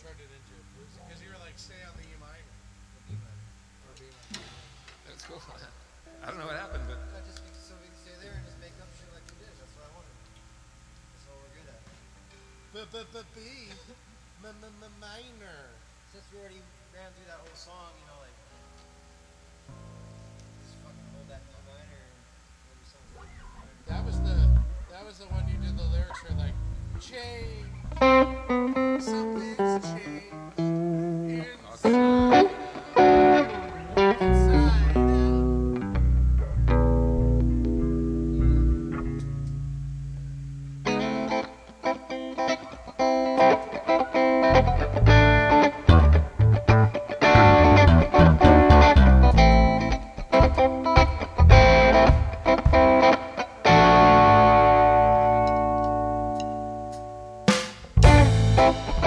turned it into a blues because you were like, stay on the E minor, the B minor, or B minor. That's cool. I don't know what happened, but I just think so we can stay there and just make up shit like we did. That's what I wanted. That's what we're good at. B B B B M M M minor. Since we already ran through that whole song, you know, like just fucking hold that D minor and whatever song's like D minor. That was the that was the one you did the lyrics for like change. Something's changed Bye.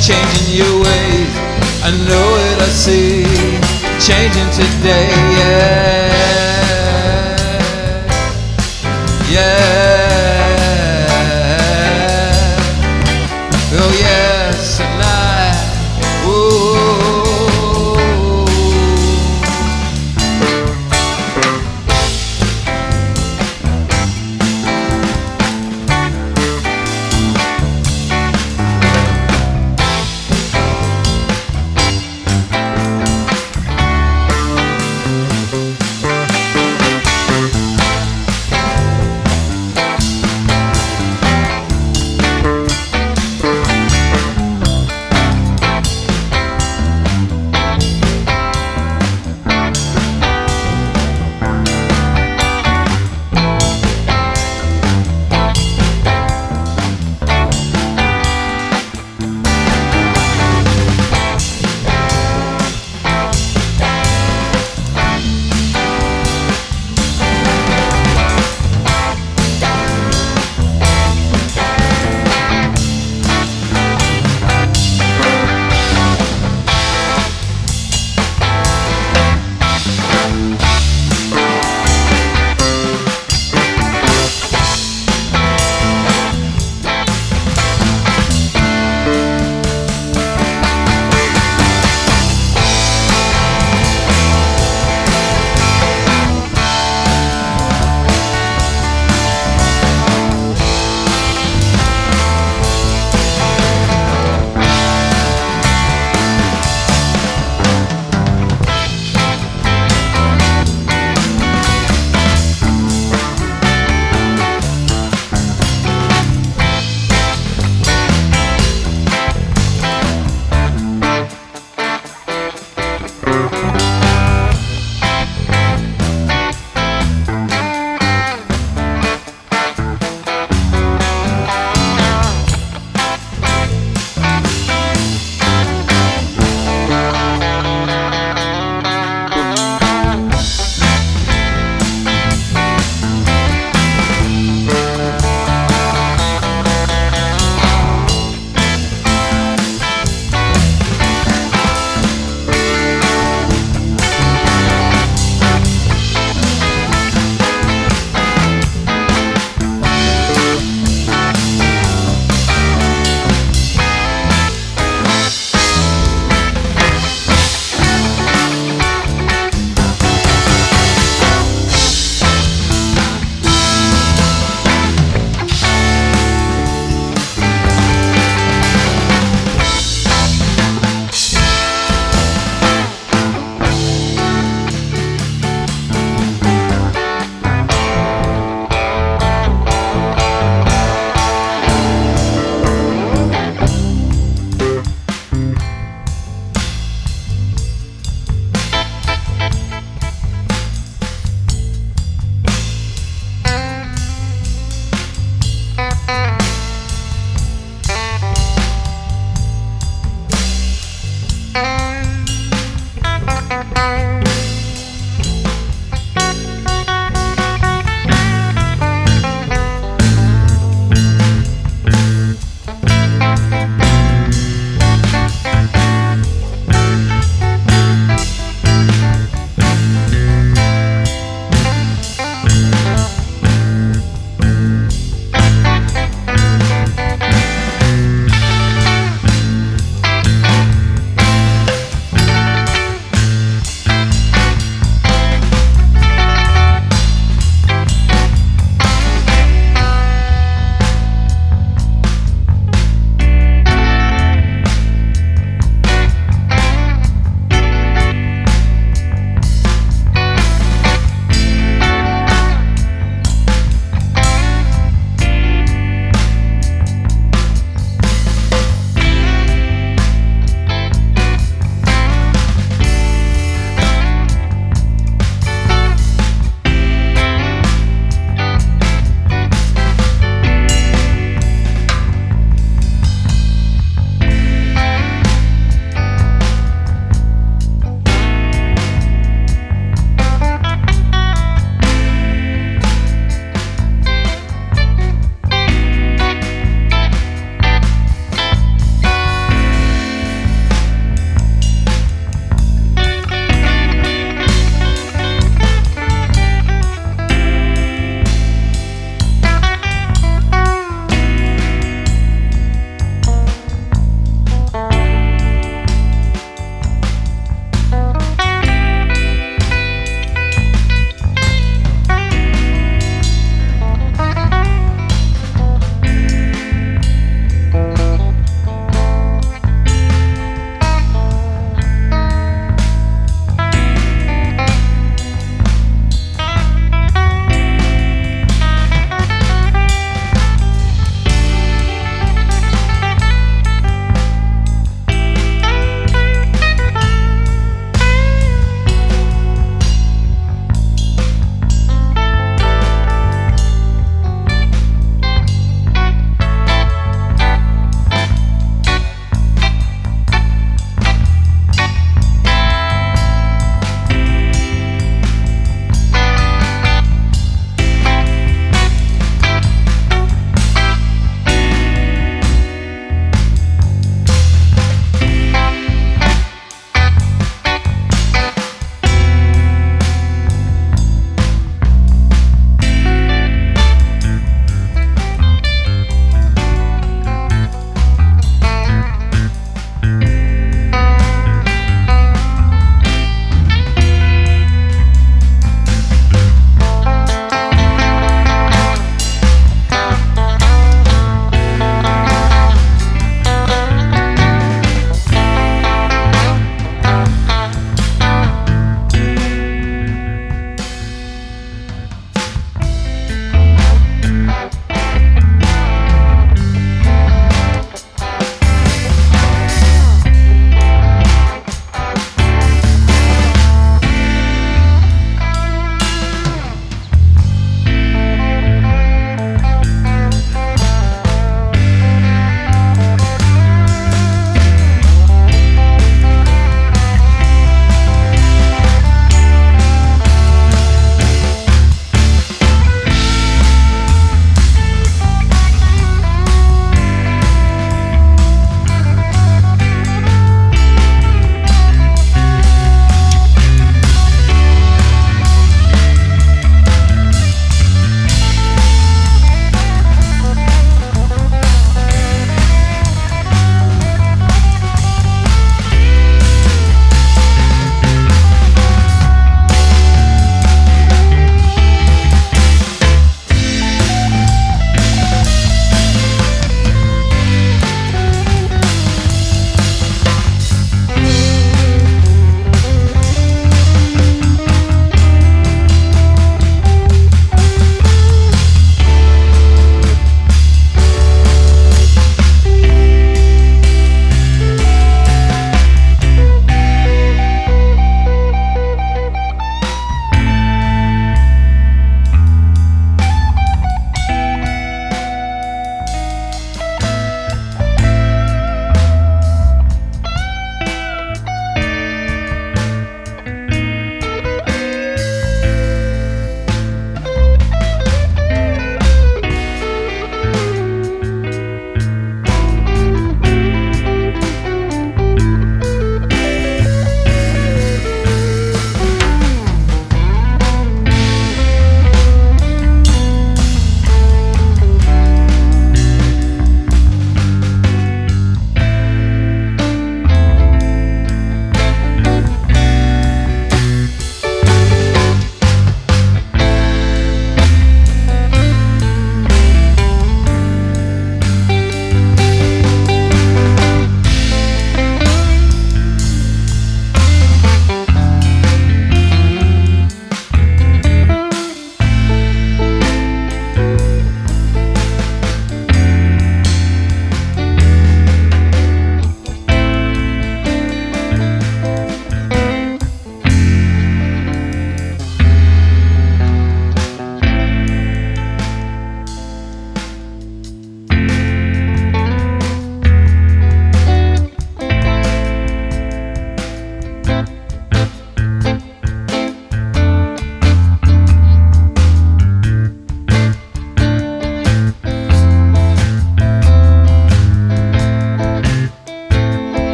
changing your ways. I know it, I see, changing today.